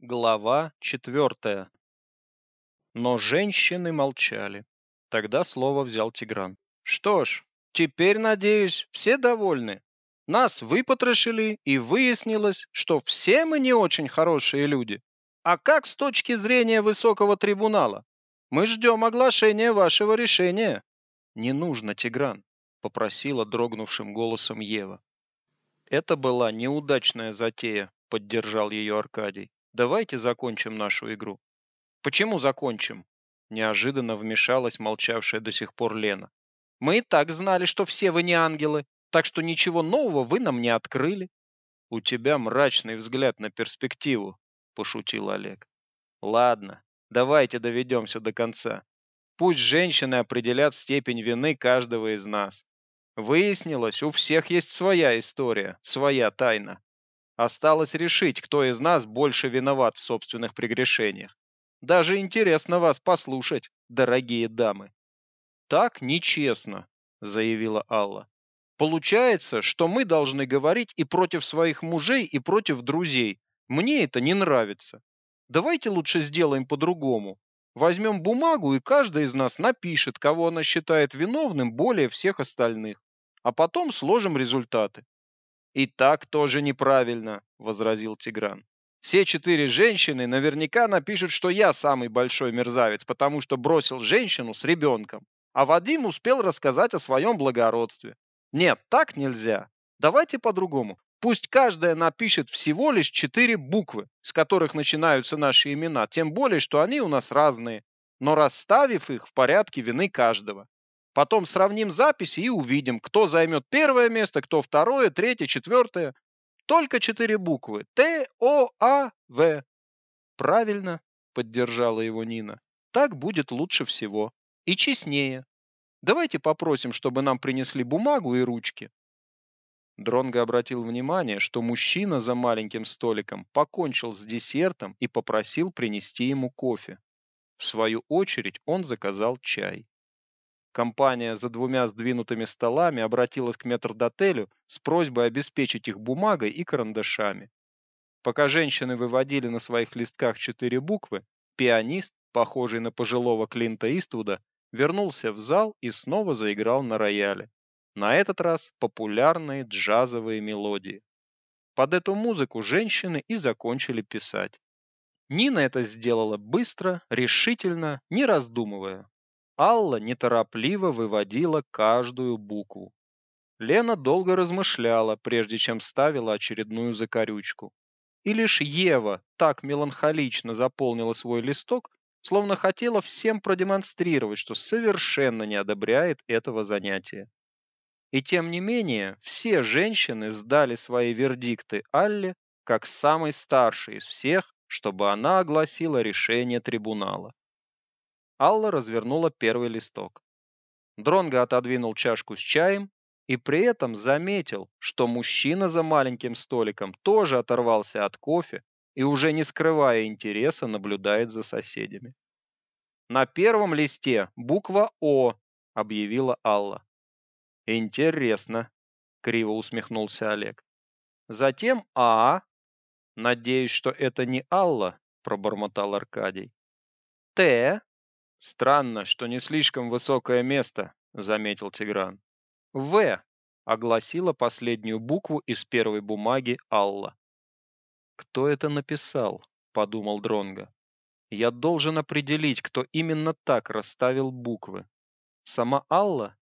Глава четвертая. Но женщины молчали. Тогда слово взял Тигран. Что ж, теперь, надеюсь, все довольны. Нас выпотрошили, и выяснилось, что все мы не очень хорошие люди. А как с точки зрения высокого трибунала? Мы ждем оглашения вашего решения. Не нужно, Тигран, попросила дрогнувшим голосом Ева. Это была неудачная затея, поддержал ее Аркадий. Давайте закончим нашу игру. Почему закончим? Неожиданно вмешалась молчавшая до сих пор Лена. Мы и так знали, что все вы не ангелы, так что ничего нового вы нам не открыли. У тебя мрачный взгляд на перспективу, пошутил Олег. Ладно, давайте доведем все до конца. Пусть женщины определят степень вины каждого из нас. Выяснилось, у всех есть своя история, своя тайна. Осталось решить, кто из нас больше виноват в собственных прегрешениях. Даже интересно вас послушать, дорогие дамы. Так нечестно, заявила Алла. Получается, что мы должны говорить и против своих мужей, и против друзей. Мне это не нравится. Давайте лучше сделаем по-другому. Возьмем бумагу, и каждый из нас напишет, кого она считает виновным более всех остальных. А потом сложим результаты. И так тоже неправильно, возразил Тигран. Все четыре женщины наверняка напишут, что я самый большой мерзавец, потому что бросил женщину с ребенком. А Вадим успел рассказать о своем благородстве. Нет, так нельзя. Давайте по-другому. Пусть каждая напишет всего лишь четыре буквы, с которых начинаются наши имена, тем более, что они у нас разные, но расставив их в порядке вины каждого. Потом сравним записи и увидим, кто займет первое место, кто второе, третье, четвертое. Только четыре буквы. Т, О, А, В. Правильно, поддержала его Нина. Так будет лучше всего. И честнее. Давайте попросим, чтобы нам принесли бумагу и ручки. Дронго обратил внимание, что мужчина за маленьким столиком покончил с десертом и попросил принести ему кофе. В свою очередь он заказал чай. Компания за двумя сдвинутыми столами обратилась к метрдотелю с просьбой обеспечить их бумагой и карандашами. Пока женщины выводили на своих листках четыре буквы, пианист, похожий на пожилого Клинта Иствуда, вернулся в зал и снова заиграл на рояле. На этот раз популярные джазовые мелодии. Под эту музыку женщины и закончили писать. Нина это сделала быстро, решительно, не раздумывая. Алла неторопливо выводила каждую букву. Лена долго размышляла, прежде чем ставила очередную закорючку. И лишь Ева так меланхолично заполнила свой листок, словно хотела всем продемонстрировать, что совершенно не одобряет этого занятия. И тем не менее, все женщины сдали свои вердикты Алле как самой старшей из всех, чтобы она огласила решение трибунала. Алла развернула первый листок. Дронго отодвинул чашку с чаем и при этом заметил, что мужчина за маленьким столиком тоже оторвался от кофе и уже не скрывая интереса наблюдает за соседями. На первом листе буква О, объявила Алла. Интересно, криво усмехнулся Олег. Затем А. Надеюсь, что это не Алла, пробормотал Аркадий. Т. Странно, что не слишком высокое место, заметил Тигран. В огласила последнюю букву из первой бумаги Алла. Кто это написал? подумал Дронга. Я должен определить, кто именно так расставил буквы. Сама Алла?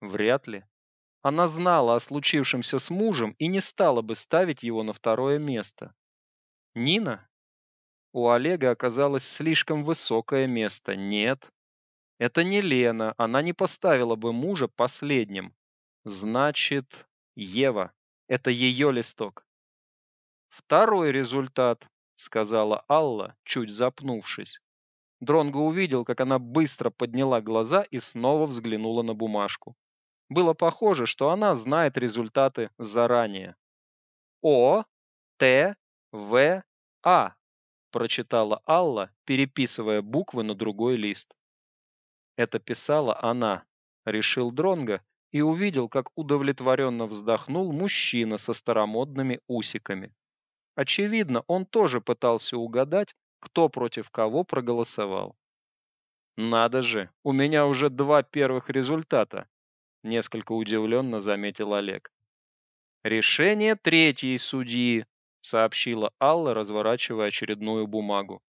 Вряд ли. Она знала о случившемся с мужем и не стала бы ставить его на второе место. Нина? У Олега оказалось слишком высокое место. Нет. Это не Лена, она не поставила бы мужа последним. Значит, Ева. Это ее листок. Второй результат, сказала Алла, чуть запнувшись. Дронго увидел, как она быстро подняла глаза и снова взглянула на бумажку. Было похоже, что она знает результаты заранее. О, Т, В, А прочитала Алла, переписывая буквы на другой лист. Это писала она, решил Дронга и увидел, как удовлетворенно вздохнул мужчина со старомодными усиками. Очевидно, он тоже пытался угадать, кто против кого проголосовал. Надо же, у меня уже два первых результата, несколько удивленно заметил Олег. Решение третьей судьи, сообщила Алла, разворачивая очередную бумагу.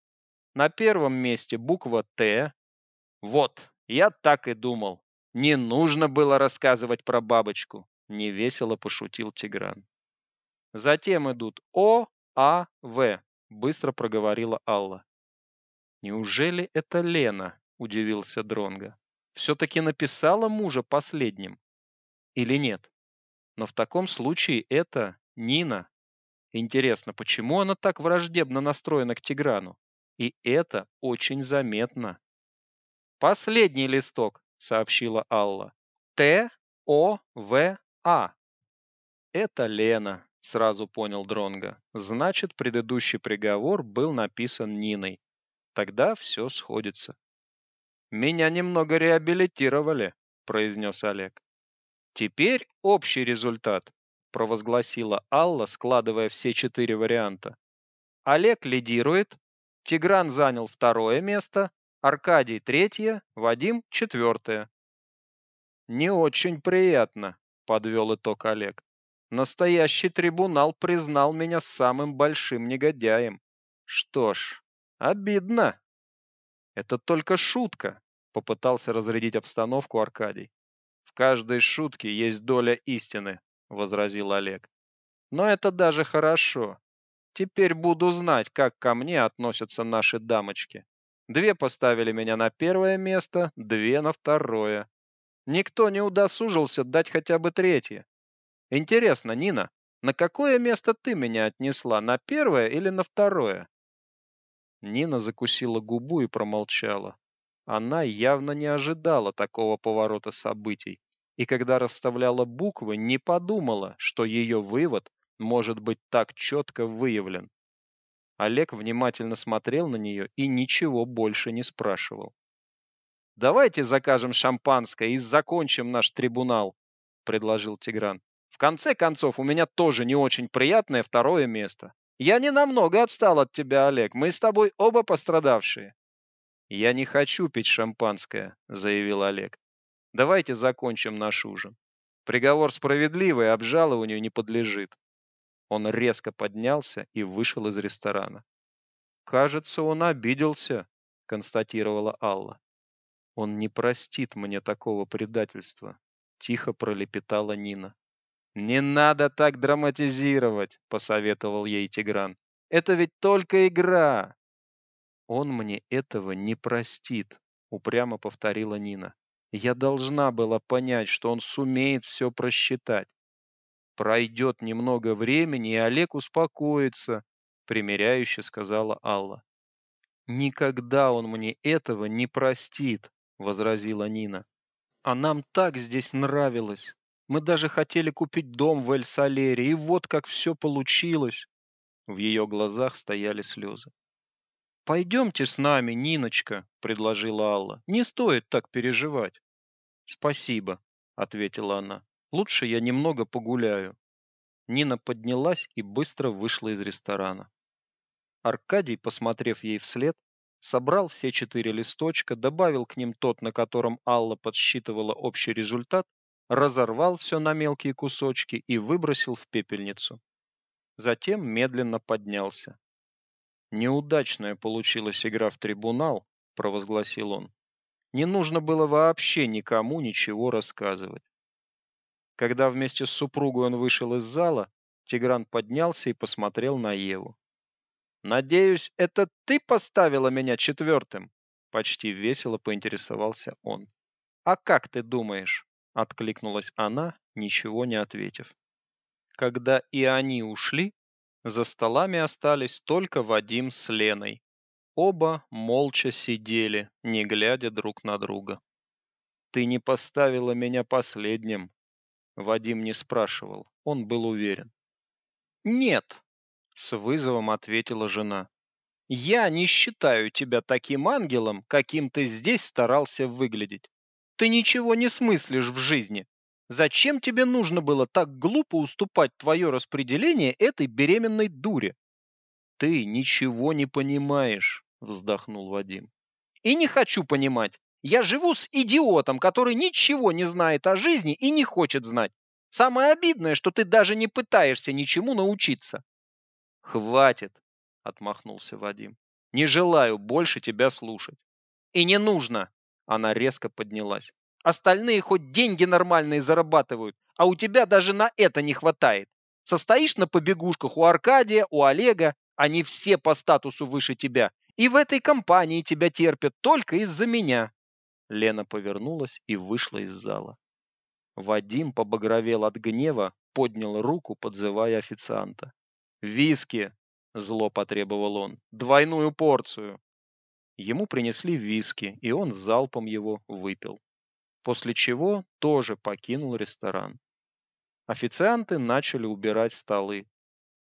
На первом месте буква Т. Вот, я так и думал. Не нужно было рассказывать про бабочку, невесело пошутил Тигран. Затем идут О, А, В, быстро проговорила Алла. Неужели это Лена? удивился Дронга. все таки написала мужа последним или нет? Но в таком случае это Нина. Интересно, почему она так враждебно настроена к Тиграну? И это очень заметно. Последний листок, сообщила Алла. Т О В А. Это Лена, сразу понял Дронга. Значит, предыдущий приговор был написан Ниной. Тогда все сходится. Меня немного реабилитировали, произнес Олег. Теперь общий результат, провозгласила Алла, складывая все четыре варианта. Олег лидирует, Тигран занял второе место, Аркадий третье, Вадим четвертое. Не очень приятно, подвел итог Олег. Настоящий трибунал признал меня самым большим негодяем. Что ж, обидно. Это только шутка, попытался разрядить обстановку Аркадий. В каждой шутке есть доля истины, возразил Олег. Но это даже хорошо. Теперь буду знать, как ко мне относятся наши дамочки. Две поставили меня на первое место, две на второе. Никто не удосужился дать хотя бы третье. Интересно, Нина, на какое место ты меня отнесла, на первое или на второе? Нина закусила губу и промолчала. Она явно не ожидала такого поворота событий, и когда расставляла буквы, не подумала, что ее вывод может быть так четко выявлен. Олег внимательно смотрел на нее и ничего больше не спрашивал. Давайте закажем шампанское и закончим наш трибунал, предложил Тигран. В конце концов, у меня тоже не очень приятное второе место. Я не намного отстал от тебя, Олег. Мы с тобой оба пострадавшие. Я не хочу пить шампанское, заявил Олег. Давайте закончим наш ужин. Приговор справедливый, обжалованию не подлежит. Он резко поднялся и вышел из ресторана. Кажется, он обиделся, констатировала Алла. Он не простит мне такого предательства, тихо пролепетала Нина. Не надо так драматизировать, посоветовал ей Тигран. Это ведь только игра. Он мне этого не простит, упрямо повторила Нина. Я должна была понять, что он сумеет все просчитать. Пройдет немного времени, и Олег успокоится, примиряюще сказала Алла. Никогда он мне этого не простит, возразила Нина. А нам так здесь нравилось. Мы даже хотели купить дом в Эль-Салере, и вот как все получилось. В ее глазах стояли слезы. Пойдемте с нами, Ниночка, предложила Алла. Не стоит так переживать. Спасибо, ответила она. Лучше я немного погуляю. Нина поднялась и быстро вышла из ресторана. Аркадий, посмотрев ей вслед, собрал все четыре листочка, добавил к ним тот, на котором Алла подсчитывала общий результат, разорвал все на мелкие кусочки и выбросил в пепельницу. Затем медленно поднялся. Неудачная получилась игра в трибунал, провозгласил он. Не нужно было вообще никому ничего рассказывать. Когда вместе с супругой он вышел из зала, Тигран поднялся и посмотрел на Еву. Надеюсь, это ты поставила меня четвертым?» почти весело поинтересовался он. А как ты думаешь? откликнулась она, ничего не ответив. Когда и они ушли, за столами остались только Вадим с Леной. Оба молча сидели, не глядя друг на друга. Ты не поставила меня последним, Вадим не спрашивал, он был уверен. Нет, с вызовом ответила жена. Я не считаю тебя таким ангелом, каким ты здесь старался выглядеть. Ты ничего не смыслишь в жизни. Зачем тебе нужно было так глупо уступать твое распределение этой беременной дуре? Ты ничего не понимаешь, вздохнул Вадим. И не хочу понимать. Я живу с идиотом, который ничего не знает о жизни и не хочет знать. Самое обидное, что ты даже не пытаешься ничему научиться. Хватит, отмахнулся Вадим. Не желаю больше тебя слушать. И не нужно. Она резко поднялась. Остальные хоть деньги нормальные зарабатывают, а у тебя даже на это не хватает. Состоишь на побегушках у Аркадия, у Олега, они все по статусу выше тебя. И в этой компании тебя терпят только из-за меня. Лена повернулась и вышла из зала. Вадим побагровел от гнева, поднял руку, подзывая официанта. «Виски!» – зло потребовал он. «Двойную порцию!» Ему принесли виски, и он залпом его выпил. После чего тоже покинул ресторан. Официанты начали убирать столы.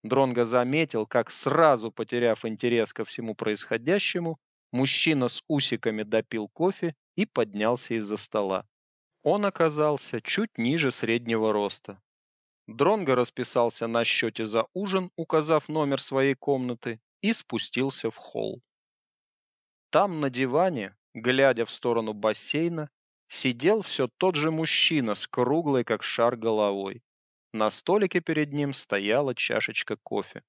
Дронго заметил, как сразу потеряв интерес ко всему происходящему, мужчина с усиками допил кофе и поднялся из-за стола. Он оказался чуть ниже среднего роста. Дронго расписался на счете за ужин, указав номер своей комнаты, и спустился в холл. Там на диване, глядя в сторону бассейна, сидел все тот же мужчина с круглой как шар головой. На столике перед ним стояла чашечка кофе.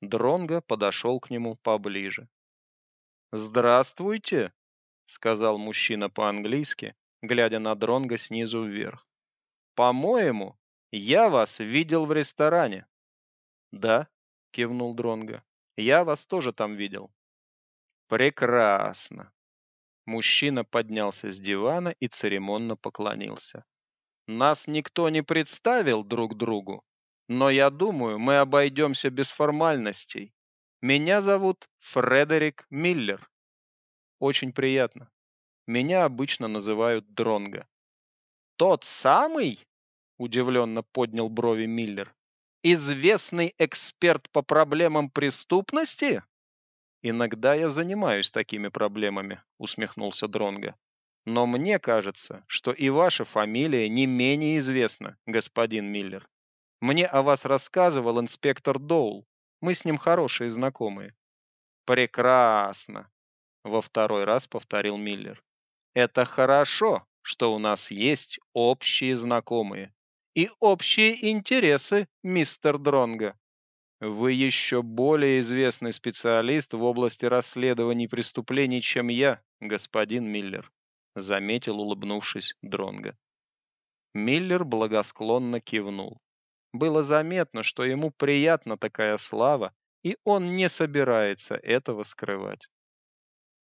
Дронго подошел к нему поближе. "Здравствуйте", сказал мужчина по-английски, глядя на Дронго снизу вверх. "По-моему, я вас видел в ресторане". "Да", кивнул Дронго. "Я вас тоже там видел". "Прекрасно". Мужчина поднялся с дивана и церемонно поклонился. Нас никто не представил друг другу, но я думаю, мы обойдемся без формальностей. Меня зовут Фредерик Миллер. Очень приятно. Меня обычно называют Дронго. Тот самый? удивленно поднял брови Миллер. Известный эксперт по проблемам преступности? Иногда я занимаюсь такими проблемами, усмехнулся Дронго. Но мне кажется, что и ваша фамилия не менее известна, господин Миллер. Мне о вас рассказывал инспектор Доул. Мы с ним хорошие знакомые. Прекрасно, во второй раз повторил Миллер. Это хорошо, что у нас есть общие знакомые и общие интересы, мистер Дронга. Вы еще более известный специалист в области расследований преступлений, чем я, господин Миллер заметил, улыбнувшись, Дронга. Миллер благосклонно кивнул. Было заметно, что ему приятна такая слава, и он не собирается этого скрывать.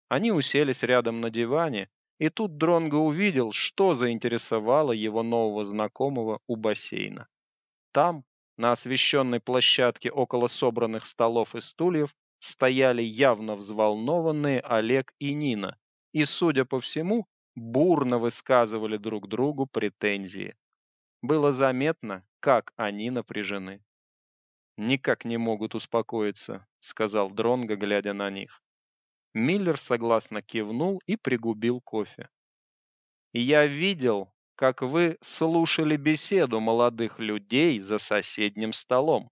Они уселись рядом на диване, и тут Дронго увидел, что заинтересовало его нового знакомого у бассейна. Там, на освещенной площадке около собранных столов и стульев, стояли явно взволнованные Олег и Нина, и, судя по всему, бурно высказывали друг другу претензии. Было заметно, как они напряжены. Никак не могут успокоиться, сказал Дронго, глядя на них. Миллер согласно кивнул и пригубил кофе. Я видел, как вы слушали беседу молодых людей за соседним столом,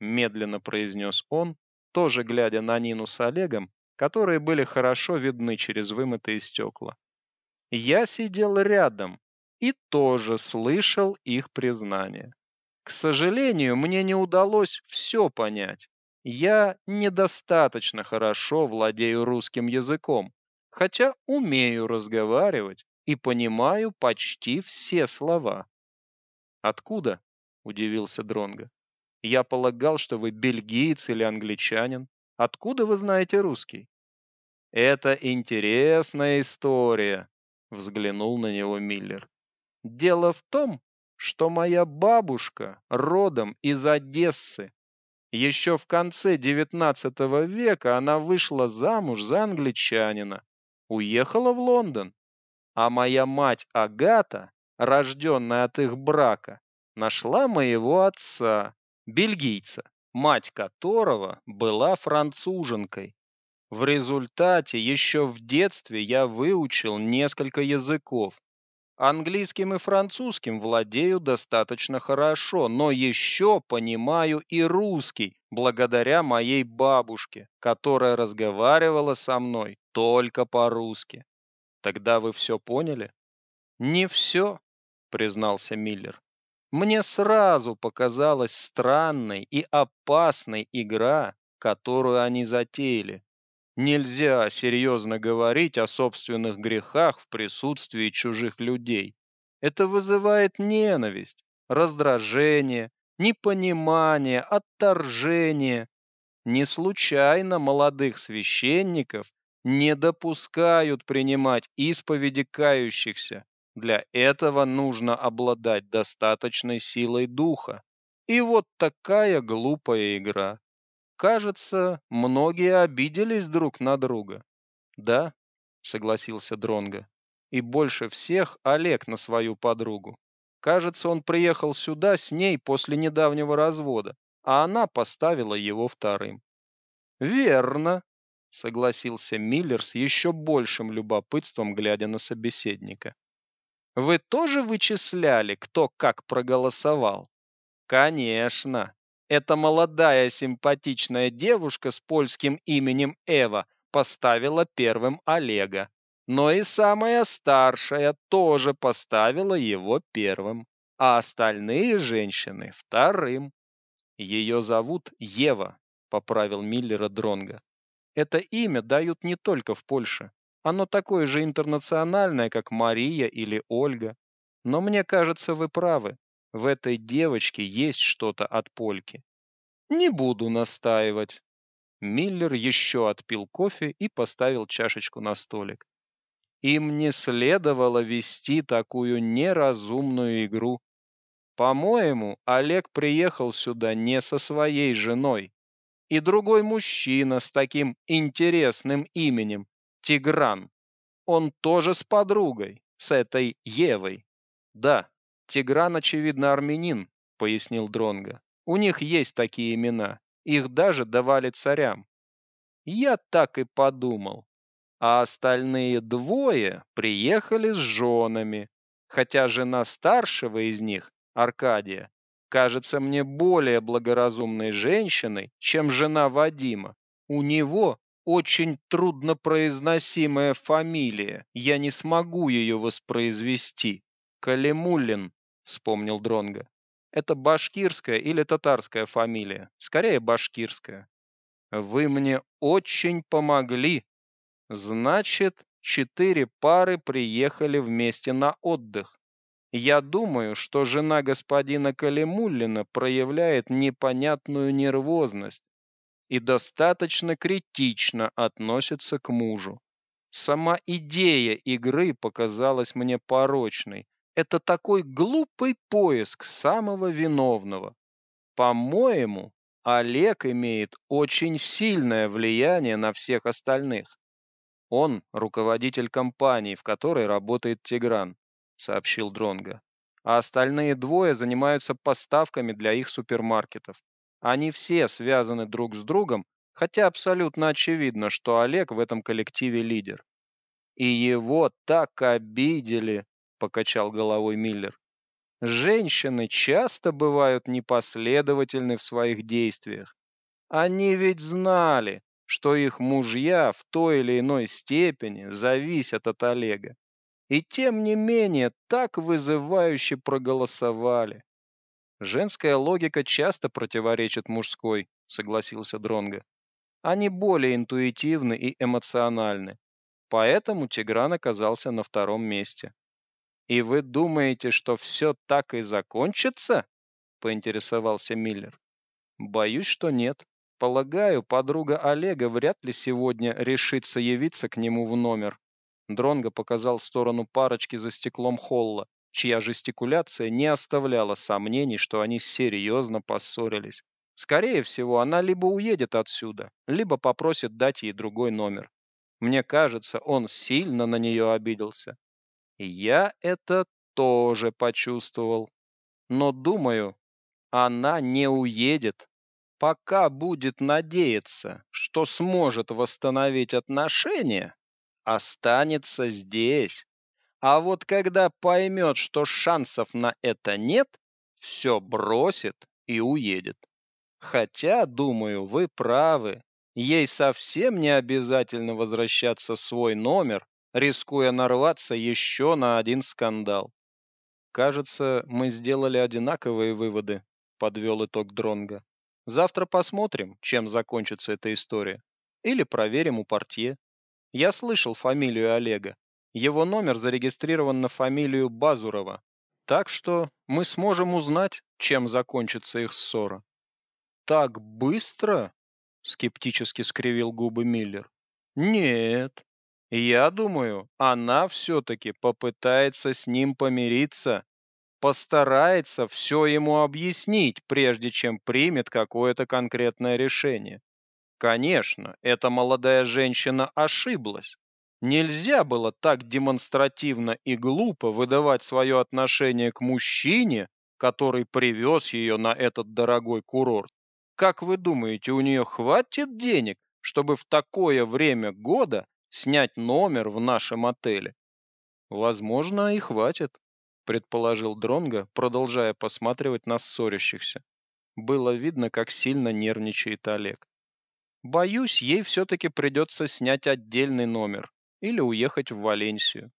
медленно произнес он, тоже глядя на Нину с Олегом, которые были хорошо видны через вымытые стекла. Я сидел рядом и тоже слышал их признание. К сожалению, мне не удалось все понять. Я недостаточно хорошо владею русским языком, хотя умею разговаривать и понимаю почти все слова. Откуда? удивился Дронга. Я полагал, что вы бельгиец или англичанин. Откуда вы знаете русский? Это интересная история, взглянул на него Миллер. Дело в том, что моя бабушка родом из Одессы. Еще в конце XIX века она вышла замуж за англичанина, уехала в Лондон. А моя мать Агата, рожденная от их брака, нашла моего отца, бельгийца, мать которого была француженкой. В результате еще в детстве я выучил несколько языков. Английским и французским владею достаточно хорошо, но еще понимаю и русский, благодаря моей бабушке, которая разговаривала со мной только по-русски. Тогда вы все поняли? Не все, признался Миллер. Мне сразу показалась странной и опасной игра, которую они затеяли. Нельзя серьезно говорить о собственных грехах в присутствии чужих людей. Это вызывает ненависть, раздражение, непонимание, отторжение. Не случайно молодых священников не допускают принимать исповеди кающихся. Для этого нужно обладать достаточной силой духа. И вот такая глупая игра. Кажется, многие обиделись друг на друга. Да, согласился Дронга. И больше всех Олег на свою подругу. Кажется, он приехал сюда с ней после недавнего развода, а она поставила его вторым. Верно, согласился Миллер с еще большим любопытством, глядя на собеседника. Вы тоже вычисляли, кто как проголосовал? Конечно, эта молодая симпатичная девушка с польским именем Эва поставила первым Олега, но и самая старшая тоже поставила его первым, а остальные женщины вторым. Ее зовут Ева, поправил Миллера Дронга. Это имя дают не только в Польше. Оно такое же интернациональное, как Мария или Ольга. Но мне кажется, вы правы. В этой девочке есть что-то от польки. Не буду настаивать. Миллер еще отпил кофе и поставил чашечку на столик. Им не следовало вести такую неразумную игру. По-моему, Олег приехал сюда не со своей женой. И другой мужчина с таким интересным именем Тигран. Он тоже с подругой, с этой Евой. Да, Тигран, очевидно, армянин, пояснил Дронга. У них есть такие имена. Их даже давали царям. Я так и подумал. А остальные двое приехали с женами, хотя жена старшего из них, Аркадия, кажется мне более благоразумной женщиной, чем жена Вадима. У него очень труднопроизносимая фамилия. Я не смогу ее воспроизвести. Калимуллин вспомнил Дронга. Это башкирская или татарская фамилия? Скорее башкирская. Вы мне очень помогли. Значит, четыре пары приехали вместе на отдых. Я думаю, что жена господина Калимуллина проявляет непонятную нервозность и достаточно критично относится к мужу. Сама идея игры показалась мне порочной, это такой глупый поиск самого виновного. По-моему, Олег имеет очень сильное влияние на всех остальных. Он руководитель компании, в которой работает Тигран, сообщил Дронга. А остальные двое занимаются поставками для их супермаркетов. Они все связаны друг с другом, хотя абсолютно очевидно, что Олег в этом коллективе лидер. И его так обидели, покачал головой Миллер. Женщины часто бывают непоследовательны в своих действиях. Они ведь знали, что их мужья в той или иной степени зависят от Олега. И тем не менее так вызывающе проголосовали. Женская логика часто противоречит мужской, согласился Дронга. Они более интуитивны и эмоциональны. Поэтому Тигран оказался на втором месте. И вы думаете, что все так и закончится? поинтересовался Миллер. Боюсь, что нет. Полагаю, подруга Олега вряд ли сегодня решится явиться к нему в номер. Дронго показал в сторону парочки за стеклом холла, чья жестикуляция не оставляла сомнений, что они серьезно поссорились. Скорее всего, она либо уедет отсюда, либо попросит дать ей другой номер. Мне кажется, он сильно на нее обиделся. Я это тоже почувствовал. Но думаю, она не уедет, пока будет надеяться, что сможет восстановить отношения, останется здесь. А вот когда поймет, что шансов на это нет, все бросит и уедет. Хотя, думаю, вы правы. Ей совсем не обязательно возвращаться в свой номер, рискуя нарваться еще на один скандал. Кажется, мы сделали одинаковые выводы, подвел итог Дронга. Завтра посмотрим, чем закончится эта история. Или проверим у портье. Я слышал фамилию Олега. Его номер зарегистрирован на фамилию Базурова. Так что мы сможем узнать, чем закончится их ссора. Так быстро? скептически скривил губы Миллер. Нет. Я думаю, она все таки попытается с ним помириться постарается все ему объяснить, прежде чем примет какое-то конкретное решение. Конечно, эта молодая женщина ошиблась. Нельзя было так демонстративно и глупо выдавать свое отношение к мужчине, который привез ее на этот дорогой курорт. Как вы думаете, у нее хватит денег, чтобы в такое время года снять номер в нашем отеле? Возможно, и хватит предположил Дронга, продолжая посматривать на ссорящихся. Было видно, как сильно нервничает Олег. Боюсь, ей все таки придется снять отдельный номер или уехать в Валенсию.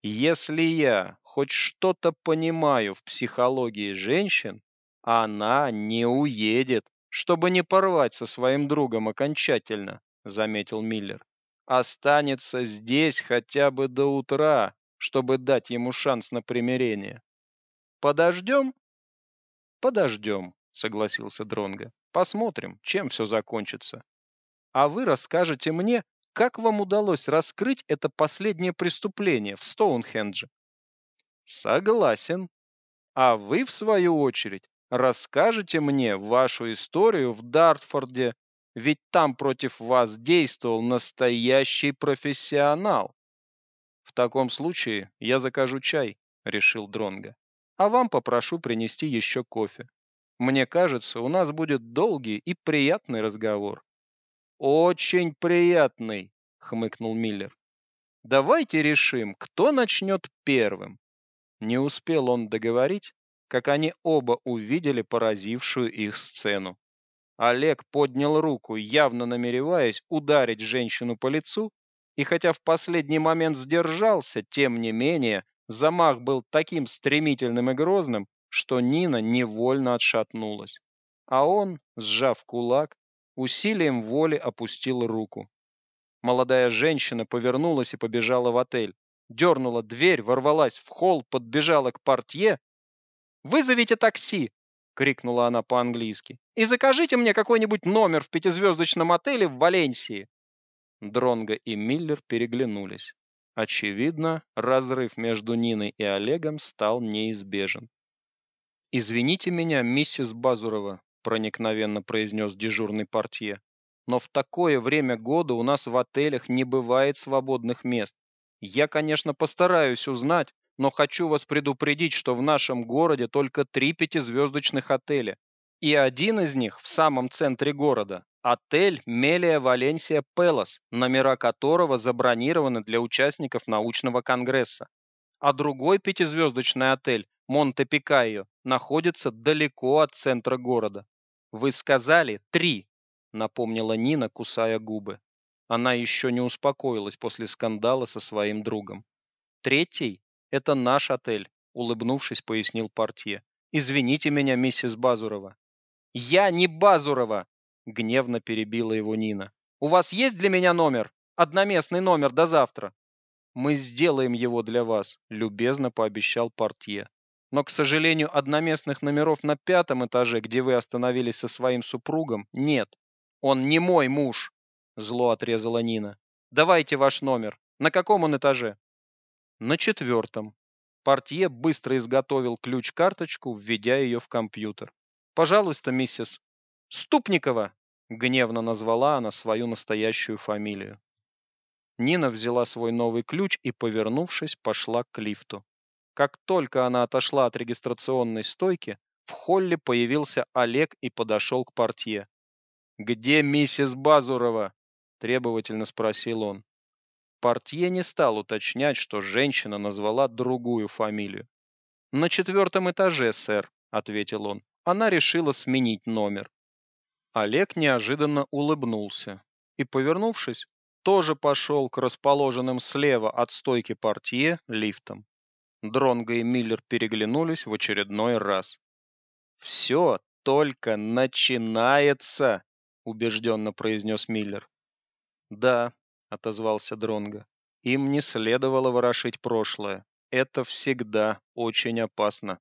Если я хоть что-то понимаю в психологии женщин, она не уедет, чтобы не порвать со своим другом окончательно, заметил Миллер. Останется здесь хотя бы до утра, чтобы дать ему шанс на примирение. Подождем? Подождем, согласился Дронга. Посмотрим, чем все закончится. А вы расскажете мне, как вам удалось раскрыть это последнее преступление в Стоунхендже? Согласен. А вы в свою очередь расскажете мне вашу историю в Дартфорде, ведь там против вас действовал настоящий профессионал. В таком случае я закажу чай, решил Дронга. А вам попрошу принести еще кофе. Мне кажется, у нас будет долгий и приятный разговор. Очень приятный, хмыкнул Миллер. Давайте решим, кто начнет первым. Не успел он договорить, как они оба увидели поразившую их сцену. Олег поднял руку, явно намереваясь ударить женщину по лицу, и хотя в последний момент сдержался, тем не менее, замах был таким стремительным и грозным, что Нина невольно отшатнулась. А он, сжав кулак, усилием воли опустил руку. Молодая женщина повернулась и побежала в отель. Дернула дверь, ворвалась в холл, подбежала к портье. «Вызовите такси!» — крикнула она по-английски. «И закажите мне какой-нибудь номер в пятизвездочном отеле в Валенсии!» Дронго и Миллер переглянулись. Очевидно, разрыв между Ниной и Олегом стал неизбежен. «Извините меня, миссис Базурова», — проникновенно произнес дежурный портье, «но в такое время года у нас в отелях не бывает свободных мест. Я, конечно, постараюсь узнать, но хочу вас предупредить, что в нашем городе только три пятизвездочных отеля, и один из них в самом центре города, Отель Мелия Валенсия Пелос, номера которого забронированы для участников научного конгресса. А другой пятизвездочный отель Монте Пикайо находится далеко от центра города. Вы сказали три, напомнила Нина, кусая губы. Она еще не успокоилась после скандала со своим другом. Третий это наш отель, улыбнувшись, пояснил портье. Извините меня, миссис Базурова. Я не Базурова, гневно перебила его Нина. У вас есть для меня номер? Одноместный номер до завтра. Мы сделаем его для вас, любезно пообещал портье. Но, к сожалению, одноместных номеров на пятом этаже, где вы остановились со своим супругом, нет. Он не мой муж, зло отрезала Нина. Давайте ваш номер. На каком он этаже? На четвертом. Портье быстро изготовил ключ-карточку, введя ее в компьютер. Пожалуйста, миссис Ступникова, гневно назвала она свою настоящую фамилию. Нина взяла свой новый ключ и, повернувшись, пошла к лифту. Как только она отошла от регистрационной стойки, в холле появился Олег и подошел к портье. "Где миссис Базурова?" требовательно спросил он. Портье не стал уточнять, что женщина назвала другую фамилию. «На четвертом этаже, сэр», — ответил он. Она решила сменить номер. Олег неожиданно улыбнулся и, повернувшись, тоже пошел к расположенным слева от стойки портье лифтам. Дронго и Миллер переглянулись в очередной раз. «Все только начинается», — убежденно произнес Миллер. «Да», — отозвался Дронго, — «им не следовало ворошить прошлое. Это всегда очень опасно».